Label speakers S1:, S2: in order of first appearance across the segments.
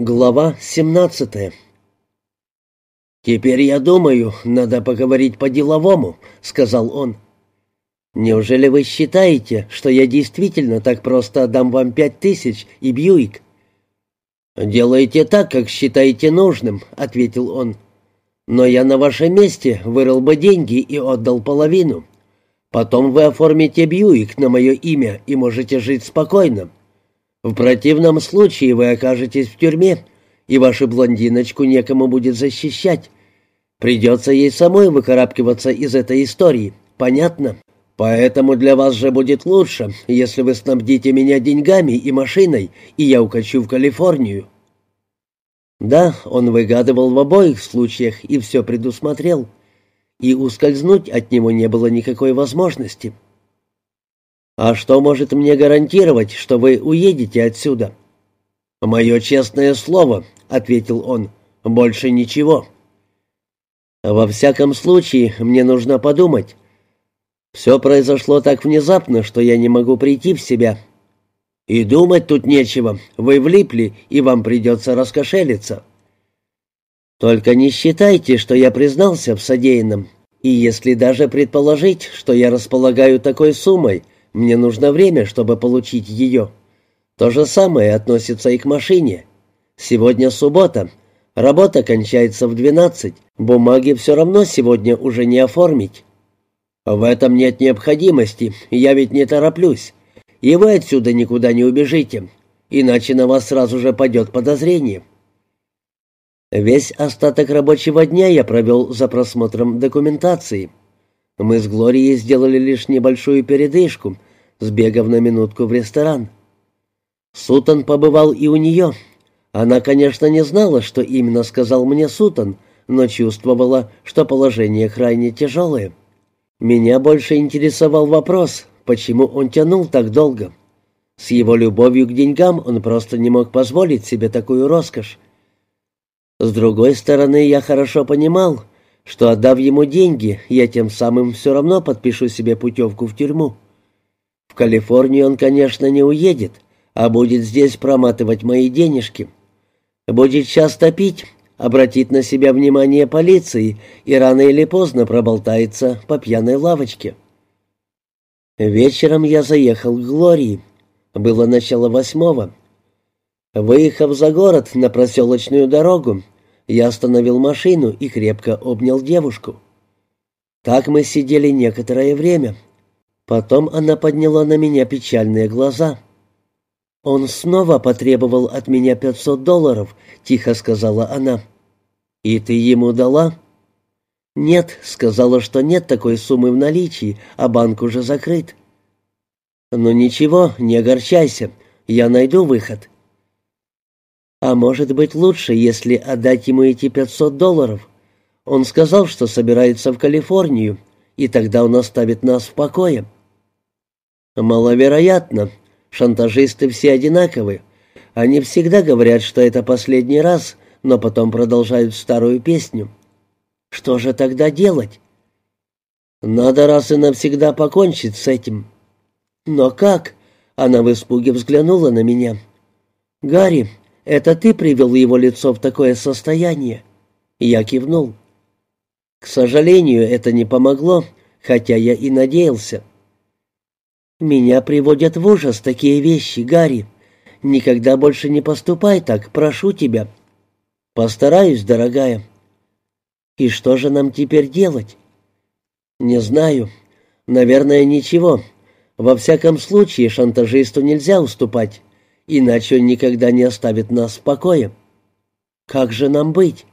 S1: Глава 17 «Теперь, я думаю, надо поговорить по-деловому», — сказал он. «Неужели вы считаете, что я действительно так просто отдам вам пять тысяч и Бьюик?» «Делайте так, как считаете нужным», — ответил он. «Но я на вашем месте вырыл бы деньги и отдал половину. Потом вы оформите Бьюик на мое имя и можете жить спокойно. В противном случае вы окажетесь в тюрьме, и вашу блондиночку некому будет защищать. Придется ей самой выкарабкиваться из этой истории. Понятно? Поэтому для вас же будет лучше, если вы снабдите меня деньгами и машиной, и я укачу в Калифорнию». Да, он выгадывал в обоих случаях и все предусмотрел. И ускользнуть от него не было никакой возможности. «А что может мне гарантировать, что вы уедете отсюда?» «Мое честное слово», — ответил он, — «больше ничего». «Во всяком случае, мне нужно подумать. Все произошло так внезапно, что я не могу прийти в себя». «И думать тут нечего. Вы влипли, и вам придется раскошелиться». «Только не считайте, что я признался в содеянном. И если даже предположить, что я располагаю такой суммой, мне нужно время, чтобы получить ее. То же самое относится и к машине. Сегодня суббота. Работа кончается в двенадцать. Бумаги все равно сегодня уже не оформить. В этом нет необходимости, я ведь не тороплюсь. И вы отсюда никуда не убежите, иначе на вас сразу же падет подозрение. Весь остаток рабочего дня я провел за просмотром документации. Мы с Глорией сделали лишь небольшую передышку, сбегав на минутку в ресторан. Сутон побывал и у нее. Она, конечно, не знала, что именно сказал мне Сутон, но чувствовала, что положение крайне тяжелое. Меня больше интересовал вопрос, почему он тянул так долго. С его любовью к деньгам он просто не мог позволить себе такую роскошь. С другой стороны, я хорошо понимал, что, отдав ему деньги, я тем самым все равно подпишу себе путевку в тюрьму. Калифорнию он, конечно, не уедет, а будет здесь проматывать мои денежки. Будет часто пить, обратит на себя внимание полиции и рано или поздно проболтается по пьяной лавочке. Вечером я заехал к Глории. Было начало восьмого. Выехав за город на проселочную дорогу, я остановил машину и крепко обнял девушку. Так мы сидели некоторое время. Потом она подняла на меня печальные глаза. «Он снова потребовал от меня пятьсот долларов», — тихо сказала она. «И ты ему дала?» «Нет», — сказала, что нет такой суммы в наличии, а банк уже закрыт. «Ну ничего, не огорчайся, я найду выход». «А может быть лучше, если отдать ему эти пятьсот долларов? Он сказал, что собирается в Калифорнию, и тогда он оставит нас в покое». «Маловероятно. Шантажисты все одинаковы. Они всегда говорят, что это последний раз, но потом продолжают старую песню. Что же тогда делать?» «Надо раз и навсегда покончить с этим». «Но как?» — она в испуге взглянула на меня. «Гарри, это ты привел его лицо в такое состояние?» Я кивнул. К сожалению, это не помогло, хотя я и надеялся. «Меня приводят в ужас такие вещи, Гарри. Никогда больше не поступай так, прошу тебя». «Постараюсь, дорогая». «И что же нам теперь делать?» «Не знаю. Наверное, ничего. Во всяком случае, шантажисту нельзя уступать, иначе он никогда не оставит нас в покое». «Как же нам быть?»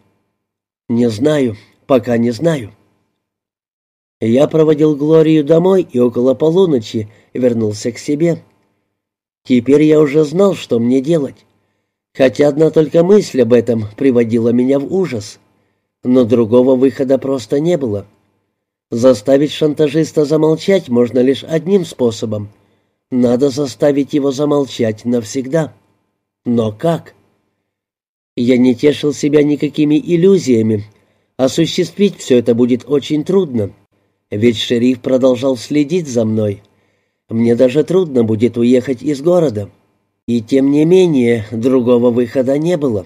S1: «Не знаю, пока не знаю». Я проводил Глорию домой и около полуночи вернулся к себе. Теперь я уже знал, что мне делать. Хотя одна только мысль об этом приводила меня в ужас. Но другого выхода просто не было. Заставить шантажиста замолчать можно лишь одним способом. Надо заставить его замолчать навсегда. Но как? Я не тешил себя никакими иллюзиями. Осуществить все это будет очень трудно. Ведь шериф продолжал следить за мной. Мне даже трудно будет уехать из города. И тем не менее, другого выхода не было.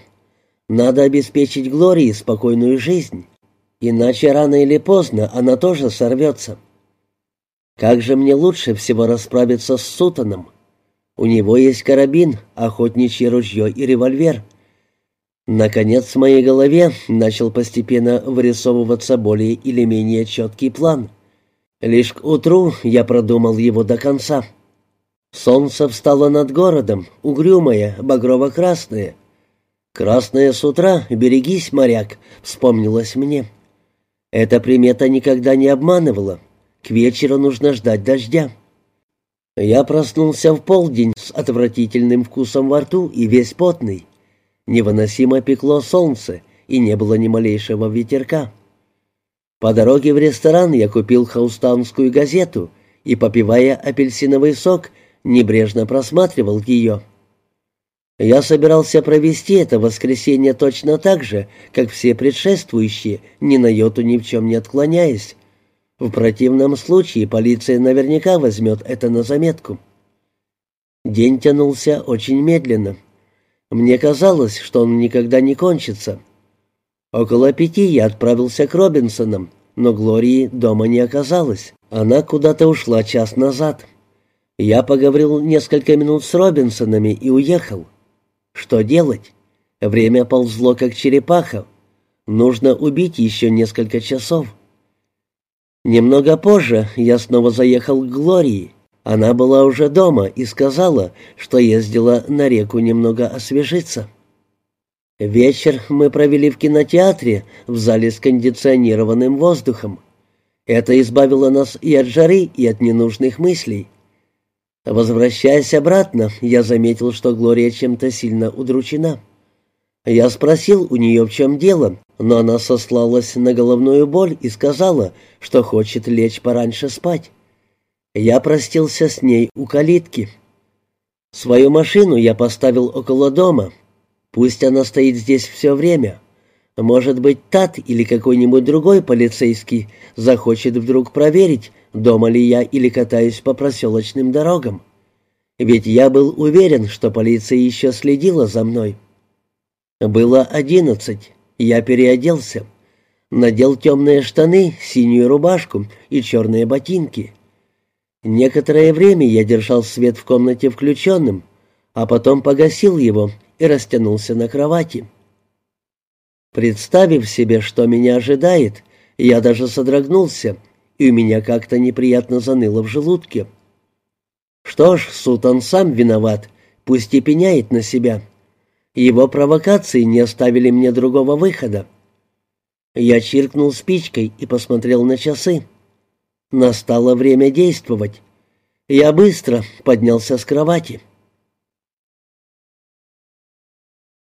S1: Надо обеспечить Глории спокойную жизнь, иначе рано или поздно она тоже сорвется. Как же мне лучше всего расправиться с Сутаном? У него есть карабин, охотничье ружье и револьвер. Наконец в моей голове начал постепенно вырисовываться более или менее четкий план. Лишь к утру я продумал его до конца. Солнце встало над городом, угрюмое, багрово-красное. «Красное с утра, берегись, моряк», — вспомнилось мне. Эта примета никогда не обманывала. К вечеру нужно ждать дождя. Я проснулся в полдень с отвратительным вкусом во рту и весь потный. Невыносимо пекло солнце, и не было ни малейшего ветерка. По дороге в ресторан я купил хаустаунскую газету и, попивая апельсиновый сок, небрежно просматривал ее. Я собирался провести это воскресенье точно так же, как все предшествующие, ни на йоту ни в чем не отклоняясь. В противном случае полиция наверняка возьмет это на заметку. День тянулся очень медленно. Мне казалось, что он никогда не кончится. Около пяти я отправился к Робинсонам, но Глории дома не оказалось. Она куда-то ушла час назад. Я поговорил несколько минут с Робинсонами и уехал. Что делать? Время ползло, как черепаха. Нужно убить еще несколько часов. Немного позже я снова заехал к Глории. Она была уже дома и сказала, что ездила на реку немного освежиться. Вечер мы провели в кинотеатре в зале с кондиционированным воздухом. Это избавило нас и от жары, и от ненужных мыслей. Возвращаясь обратно, я заметил, что Глория чем-то сильно удручена. Я спросил у нее, в чем дело, но она сослалась на головную боль и сказала, что хочет лечь пораньше спать. Я простился с ней у калитки. Свою машину я поставил около дома. Пусть она стоит здесь все время. Может быть, Тат или какой-нибудь другой полицейский захочет вдруг проверить, дома ли я или катаюсь по проселочным дорогам. Ведь я был уверен, что полиция еще следила за мной. Было одиннадцать. Я переоделся. Надел темные штаны, синюю рубашку и черные ботинки. Некоторое время я держал свет в комнате включенным, а потом погасил его и растянулся на кровати. Представив себе, что меня ожидает, я даже содрогнулся, и у меня как-то неприятно заныло в желудке. Что ж, Сутан сам виноват, пусть и пеняет на себя. Его провокации не оставили мне другого выхода. Я чиркнул спичкой и посмотрел на часы. Настало время действовать. Я быстро поднялся с кровати.